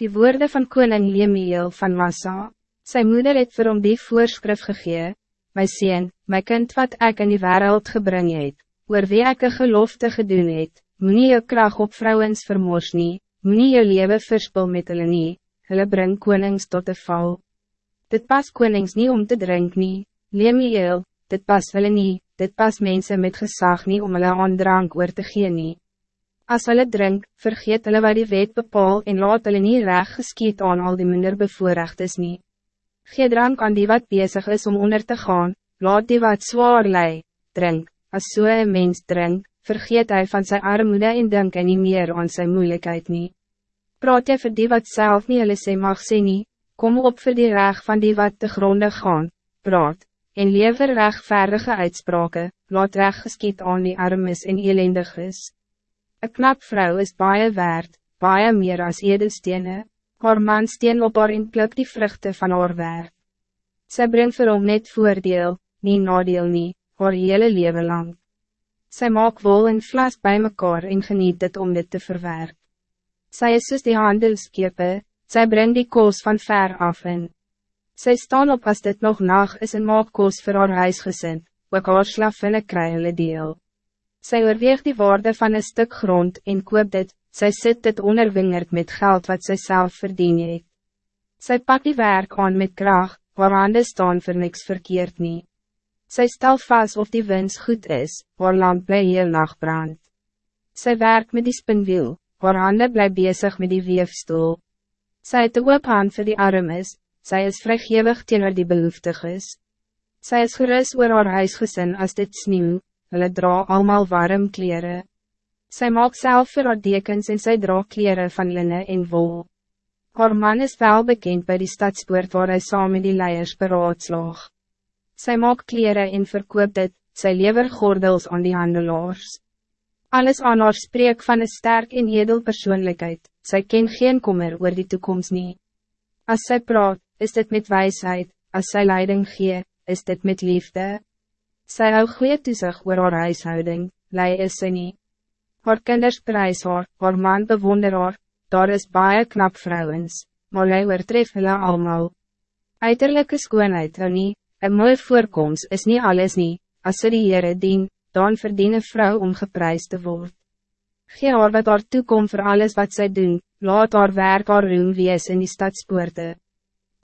Die woorden van koning Lemiel van Massa, zijn moeder het vir hom die voorschrift gegee, My sien, my kind wat ik in die wereld gebring het, oor wie ek een gelofte gedoen het, moet nie jou kracht op vrouwens vermoors nie, moet nie jou leven verspil met hulle nie, hulle bring konings tot de val. Dit pas konings niet om te drinken nie, Lemiel, dit pas hulle nie, dit pas mensen met gezag niet om hulle aan drank oor te gee nie. As hulle drink, vergeet hulle wat die wet bepaal en laat hulle nie reg geskiet aan al die minder bevoorrecht is nie. Gee drank aan die wat bezig is om onder te gaan, laat die wat zwaar lei, drink, as so een mens drink, vergeet hij van zijn armoede en denk en nie meer aan zijn moeilijkheid nie. Praat jy vir die wat zelf niet hulle sê mag sê nie, kom op voor die reg van die wat te gronde gaan, praat, en lever rechtvaardige uitspraken, laat reg geskiet aan die armes en elendig is. Een knap vrouw is baie waard, baie meer as edelstene, haar man steen op haar en pluk die vruchten van haar werk. Sy brengt vir hom net voordeel, nie nadeel nie, haar hele leven lang. Sy maak wol en vlas bij mekaar en geniet het om dit te verwerk. Sy is soos die handelskepe, sy brengt die koos van ver af in. Sy staan op as dit nog nacht is en maak koos vir haar huisgesin, ook haar slavinne kry hulle deel. Zij oorweeg die waarde van een stuk grond en koop dit, zij zit dit onderwingerd met geld wat zij zelf verdien het. Zij pakt die werk aan met kracht, waaraan de staan voor niks verkeerd niet. Zij stel vast of die wens goed is, waar lamp bij heel nacht brandt. Zij werkt met die spinwiel, waar handen blij bezig met die weefstoel. Zij het oop hand voor die arm is, zij is vrijgewig teenoor die behoeftig is. Zij is gerust oor haar huisgezin als dit sneeuw, hulle dra allemaal warm kleren. Zij maakt zelf vir haar dekens en sy dra kleren van linne en wol. Haar man is wel bekend bij die stadspoort waar hij saam met die leiers beraadslaag. Zij maakt kleren en verkoop dit, sy lever gordels aan die handelaars. Alles aan haar spreek van een sterk en edel persoonlijkheid, zij ken geen kommer oor die toekomst nie. Als zij praat, is dit met wijsheid, als zij leiding gee, is dit met liefde. Sy hou goeie toesig oor haar huishouding, lei is sy nie. Haar kinders prijs haar, haar man bewonder haar, daar is baie knap vrouwens, maar lei oortref hulle almal. Uiterlijke skoonheid hou nie, een mooi voorkomst is niet alles nie, as sy die Heere dien, dan verdien een vrou om geprijs te word. Gee haar wat haar toekom voor alles wat zij doen, laat haar werk haar roem wees in die stadspoorte.